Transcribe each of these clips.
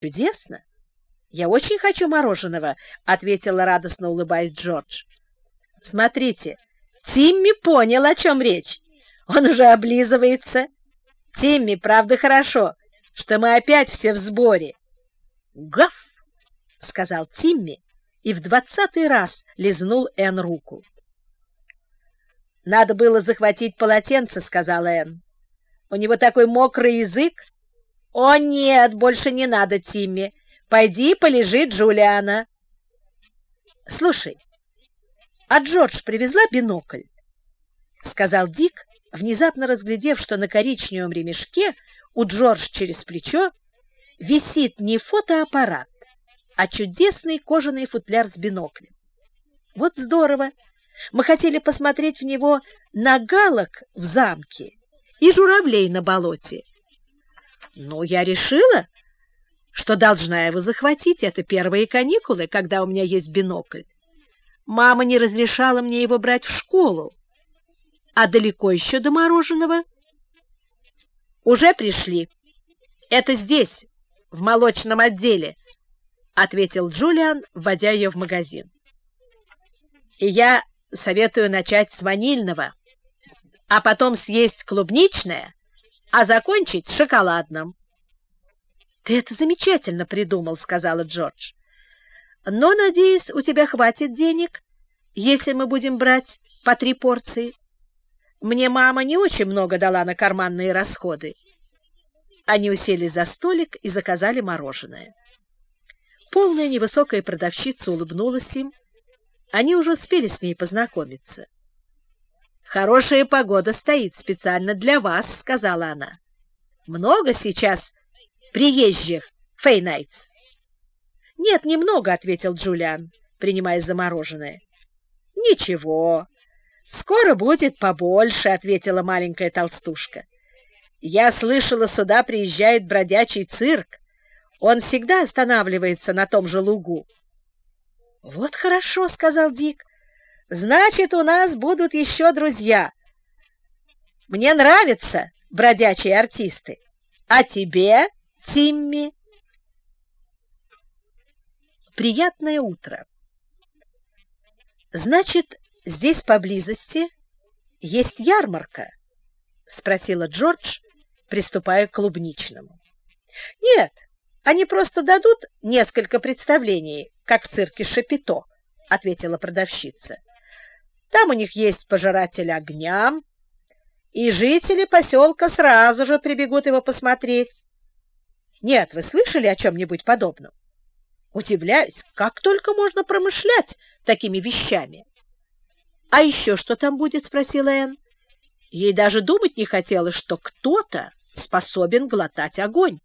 чудесно! Я очень хочу мороженого, — ответила радостно улыбаясь Джордж. Смотрите, Тимми понял, о чем речь. Он уже облизывается. Тимми, правда, хорошо, что мы опять все в сборе. Гав! — сказал Тимми и в двадцатый раз лизнул Энн руку. «Надо было захватить полотенце», — сказал Энн. «У него такой мокрый язык». «О, нет, больше не надо, Тимми. Пойди полежи, Джулиана». «Слушай, а Джордж привезла бинокль?» — сказал Дик, внезапно разглядев, что на коричневом ремешке у Джордж через плечо висит не фотоаппарат, а чудесный кожаный футляр с биноклем. Вот здорово! Мы хотели посмотреть в него на галок в замке и журавлей на болоте. Но я решила, что должна его захватить. Это первые каникулы, когда у меня есть бинокль. Мама не разрешала мне его брать в школу. А далеко еще до мороженого? Уже пришли. Это здесь, в молочном отделе, ответил Джулиан, вводя ее в магазин. И я советую начать с ванильного, а потом съесть клубничное, а закончить шоколадным. Ты это замечательно придумал, сказала Джордж. Но, надеюсь, у тебя хватит денег, если мы будем брать по три порции. Мне мама не очень много дала на карманные расходы. Они усели за столик и заказали мороженое. Полная невысокая продавщица улыбнулась им. Они уже успели с ней познакомиться. «Хорошая погода стоит специально для вас», — сказала она. «Много сейчас приезжих Фейнайтс?» «Нет, немного», — ответил Джулиан, принимая замороженное. «Ничего, скоро будет побольше», — ответила маленькая толстушка. «Я слышала, сюда приезжает бродячий цирк. Он всегда останавливается на том же лугу. — Вот хорошо, — сказал Дик. — Значит, у нас будут еще друзья. Мне нравятся бродячие артисты. А тебе, Тимми? Приятное утро. Значит, здесь поблизости есть ярмарка? — спросила Джордж, приступая к клубничному. — Нет, — они просто дадут несколько представлений, как в цирке Шапито, — ответила продавщица. Там у них есть пожиратель огня, и жители поселка сразу же прибегут его посмотреть. Нет, вы слышали о чем-нибудь подобном? Удивляюсь, как только можно промышлять такими вещами. — А еще что там будет? — спросила Энн. Ей даже думать не хотелось, что кто-то способен глотать огонь.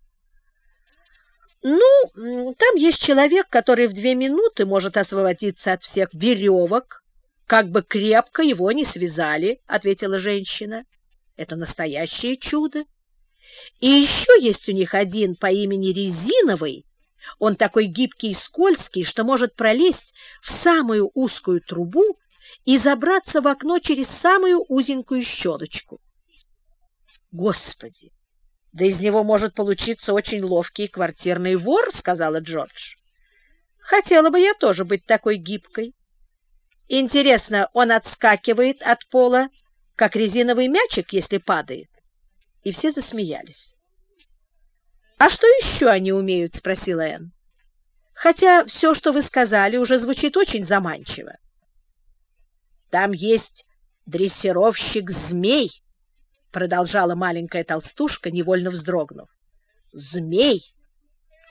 Ну, там есть человек, который в две минуты может освободиться от всех веревок, как бы крепко его не связали, — ответила женщина. Это настоящее чудо. И еще есть у них один по имени Резиновый. Он такой гибкий и скользкий, что может пролезть в самую узкую трубу и забраться в окно через самую узенькую щелочку. Господи! Да из него может получиться очень ловкий квартирный вор, сказала Джордж. Хотела бы я тоже быть такой гибкой. Интересно, он отскакивает от пола, как резиновый мячик, если падает? И все засмеялись. А что еще они умеют, спросила Энн. Хотя все, что вы сказали, уже звучит очень заманчиво. Там есть дрессировщик змей, продолжала маленькая толстушка, невольно вздрогнув. Змей!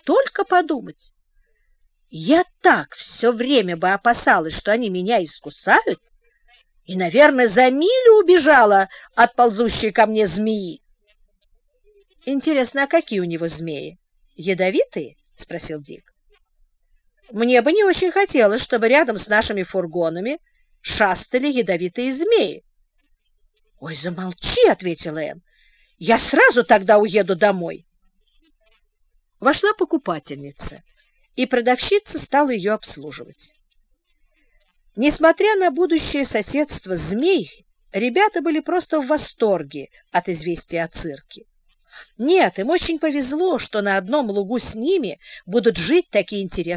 Только подумать! Я так все время бы опасалась, что они меня искусают, и, наверное, за милю убежала от ползущей ко мне змеи. Интересно, а какие у него змеи? Ядовитые? спросил Дик. Мне бы не очень хотелось, чтобы рядом с нашими фургонами шастали ядовитые змеи. «Ой, замолчи!» — ответила Энн. «Я сразу тогда уеду домой!» Вошла покупательница, и продавщица стала ее обслуживать. Несмотря на будущее соседство змей, ребята были просто в восторге от известия о цирке. Нет, им очень повезло, что на одном лугу с ними будут жить такие интересные